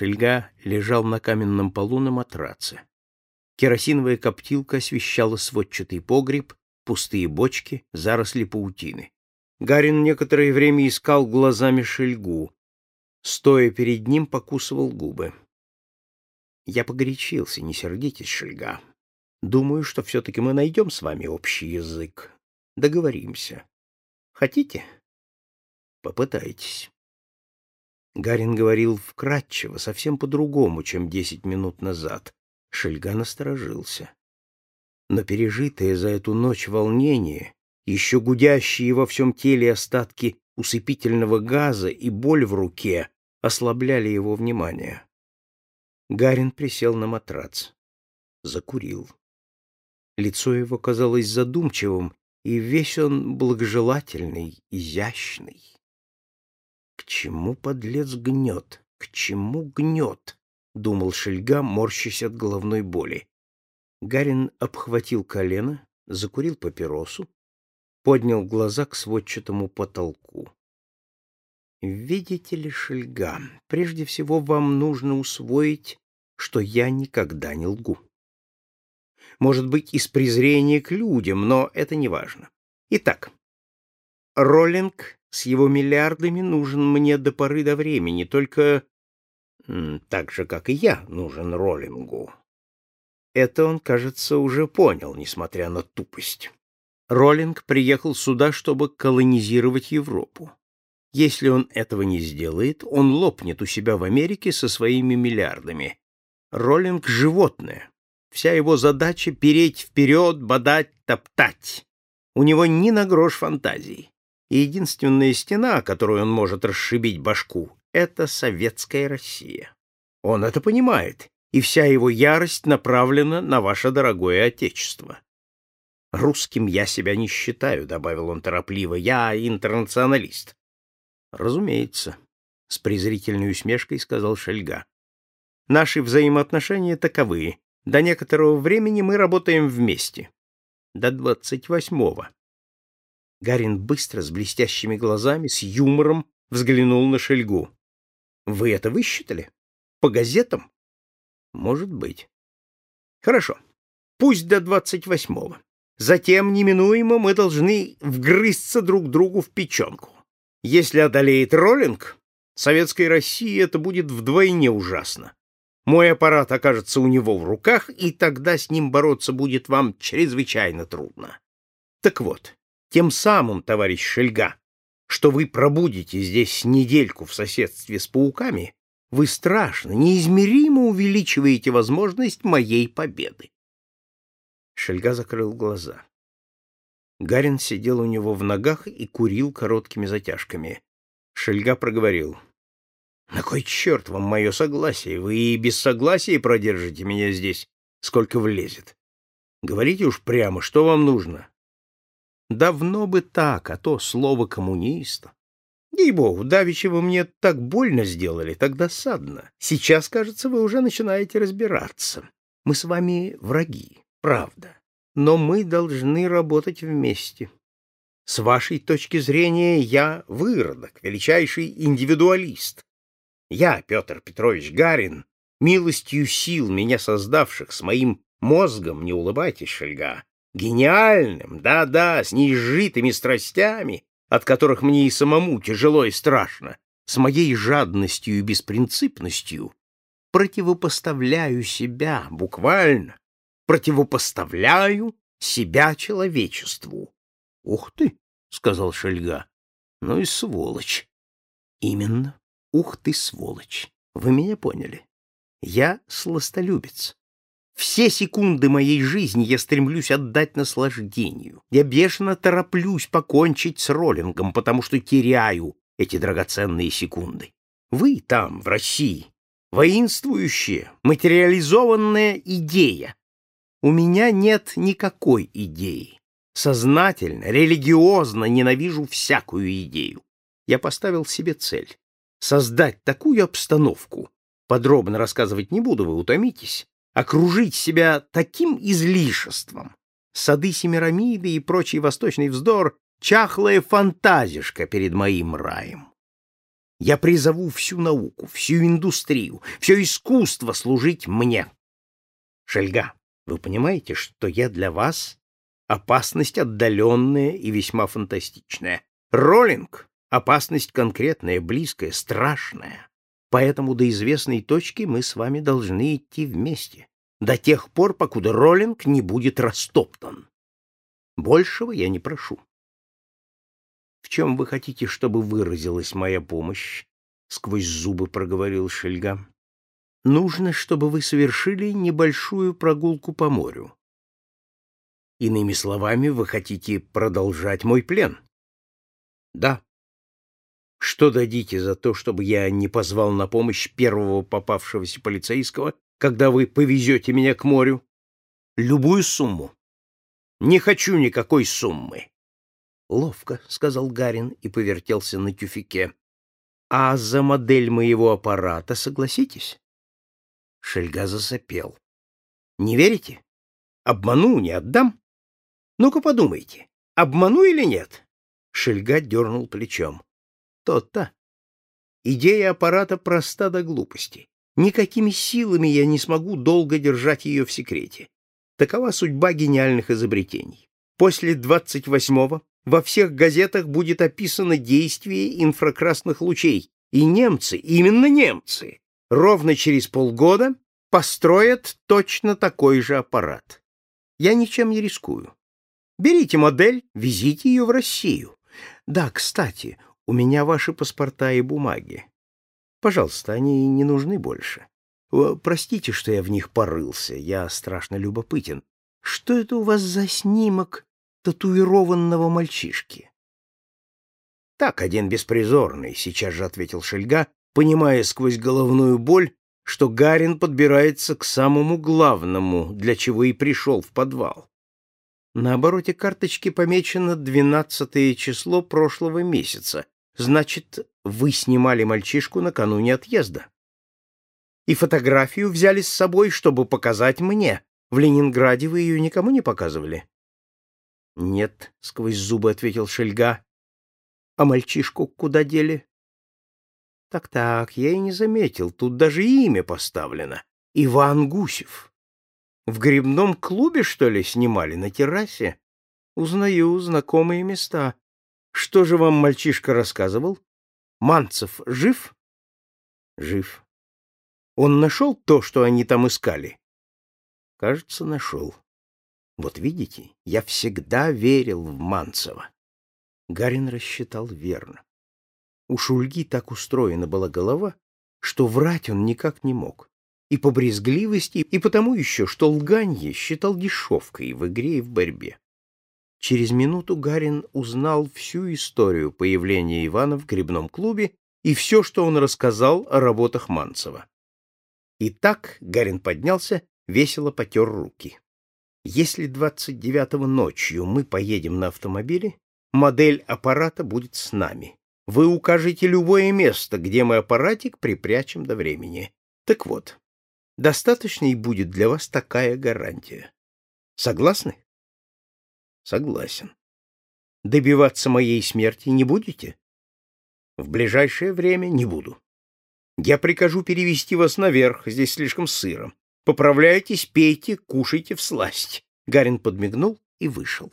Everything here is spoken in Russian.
Шельга лежал на каменном полу на матраце. Керосиновая коптилка освещала сводчатый погреб, пустые бочки, заросли паутины. Гарин некоторое время искал глазами Шельгу. Стоя перед ним, покусывал губы. Я погорячился, не сердитесь, Шельга. Думаю, что все-таки мы найдем с вами общий язык. Договоримся. Хотите? Попытайтесь. Гарин говорил вкратчиво, совсем по-другому, чем десять минут назад. Шельга насторожился. Но пережитое за эту ночь волнение, еще гудящие во всем теле остатки усыпительного газа и боль в руке ослабляли его внимание. Гарин присел на матрац. Закурил. Лицо его казалось задумчивым, и весь он благожелательный, изящный. Чему подлец гнет? К чему гнет? — думал Шельга, морщась от головной боли. Гарин обхватил колено, закурил папиросу, поднял глаза к сводчатому потолку. «Видите ли, Шельга, прежде всего вам нужно усвоить, что я никогда не лгу. Может быть, из презрения к людям, но это не важно. Итак, Роллинг с его миллиардами нужен мне до поры до времени, только так же, как и я, нужен Роллингу. Это он, кажется, уже понял, несмотря на тупость. Роллинг приехал сюда, чтобы колонизировать Европу. Если он этого не сделает, он лопнет у себя в Америке со своими миллиардами. Роллинг — животное. Вся его задача — переть вперед, бодать, топтать. У него ни на грош фантазии. И единственная стена, которую он может расшибить башку, это советская Россия. Он это понимает, и вся его ярость направлена на ваше дорогое отечество. Русским я себя не считаю, добавил он торопливо. Я интернационалист. Разумеется, с презрительной усмешкой сказал Шельга. Наши взаимоотношения таковы. До некоторого времени мы работаем вместе. До двадцать восьмого. Гарин быстро, с блестящими глазами, с юмором взглянул на Шельгу. Вы это высчитали? По газетам? Может быть. Хорошо. Пусть до двадцать восьмого. Затем неминуемо мы должны вгрызться друг другу в печенку. Если одолеет роллинг, советской России это будет вдвойне ужасно. Мой аппарат окажется у него в руках, и тогда с ним бороться будет вам чрезвычайно трудно. Так вот, тем самым, товарищ Шельга, что вы пробудете здесь недельку в соседстве с пауками, вы страшно, неизмеримо увеличиваете возможность моей победы. Шельга закрыл глаза. Гарин сидел у него в ногах и курил короткими затяжками. Шельга проговорил. — На кой черт вам мое согласие? Вы и без согласия продержите меня здесь, сколько влезет. Говорите уж прямо, что вам нужно. Давно бы так, а то слово коммуниста. Ей-богу, давеча вы мне так больно сделали, так досадно. Сейчас, кажется, вы уже начинаете разбираться. Мы с вами враги, правда. Но мы должны работать вместе. С вашей точки зрения я выродок, величайший индивидуалист. Я, Петр Петрович Гарин, милостью сил меня создавших с моим мозгом, не улыбайтесь, Шельга, гениальным, да-да, с неизжитыми страстями, от которых мне и самому тяжело и страшно, с моей жадностью и беспринципностью, противопоставляю себя, буквально, противопоставляю себя человечеству. — Ух ты! — сказал Шельга. — Ну и сволочь. — Именно. Ух ты, сволочь. Вы меня поняли. Я сластолюбец. Все секунды моей жизни я стремлюсь отдать наслаждению. Я бешено тороплюсь покончить с роллингом, потому что теряю эти драгоценные секунды. Вы там, в России, воинствующая, материализованная идея. У меня нет никакой идеи. Сознательно, религиозно ненавижу всякую идею. Я поставил себе цель — создать такую обстановку. Подробно рассказывать не буду, вы утомитесь окружить себя таким излишеством. Сады Семирамиды и прочий восточный вздор — чахлая фантазишка перед моим раем. Я призову всю науку, всю индустрию, все искусство служить мне. Шельга, вы понимаете, что я для вас опасность отдаленная и весьма фантастичная. Роллинг — опасность конкретная, близкая, страшная. Поэтому до известной точки мы с вами должны идти вместе, до тех пор, покуда Роллинг не будет растоптан. Большего я не прошу. В чем вы хотите, чтобы выразилась моя помощь? Сквозь зубы проговорил Шельга. Нужно, чтобы вы совершили небольшую прогулку по морю. Иными словами, вы хотите продолжать мой плен? Да. Что дадите за то, чтобы я не позвал на помощь первого попавшегося полицейского, когда вы повезете меня к морю? Любую сумму. Не хочу никакой суммы. Ловко, сказал Гарин и повертелся на тюфике. А за модель моего аппарата согласитесь? Шельга засопел. Не верите? Обману, не отдам. Ну-ка подумайте, обману или нет? Шельга дернул плечом. То-то. Идея аппарата проста до глупости. Никакими силами я не смогу долго держать ее в секрете. Такова судьба гениальных изобретений. После 28-го во всех газетах будет описано действие инфракрасных лучей, и немцы, именно немцы, ровно через полгода построят точно такой же аппарат. Я ничем не рискую. Берите модель, везите ее в Россию. Да, кстати, у меня ваши паспорта и бумаги. Пожалуйста, они не нужны больше. Простите, что я в них порылся, я страшно любопытен. Что это у вас за снимок татуированного мальчишки? Так, один беспризорный, сейчас же ответил Шельга, понимая сквозь головную боль, что Гарин подбирается к самому главному, для чего и пришел в подвал. На обороте карточки помечено двенадцатое число прошлого месяца. Значит, вы снимали мальчишку накануне отъезда. И фотографию взяли с собой, чтобы показать мне. В Ленинграде вы ее никому не показывали? — Нет, — сквозь зубы ответил Шельга. — А мальчишку куда дели? Так — Так-так, я и не заметил. Тут даже имя поставлено. Иван Гусев. В грибном клубе, что ли, снимали на террасе? Узнаю знакомые места. Что же вам мальчишка рассказывал? Манцев жив? Жив. Он нашел то, что они там искали? Кажется, нашел. Вот видите, я всегда верил в Манцева. Гарин рассчитал верно. У Шульги так устроена была голова, что врать он никак не мог и по брезгливости, и потому еще, что лганье считал дешевкой в игре и в борьбе. Через минуту Гарин узнал всю историю появления Ивана в грибном клубе и все, что он рассказал о работах Манцева. И так Гарин поднялся, весело потер руки. Если 29-го ночью мы поедем на автомобиле, модель аппарата будет с нами. Вы укажете любое место, где мы аппаратик припрячем до времени. Так вот, Достаточной будет для вас такая гарантия. Согласны? Согласен. Добиваться моей смерти не будете? В ближайшее время не буду. Я прикажу перевести вас наверх, здесь слишком сыро. Поправляйтесь, пейте, кушайте в сласть. Гарин подмигнул и вышел.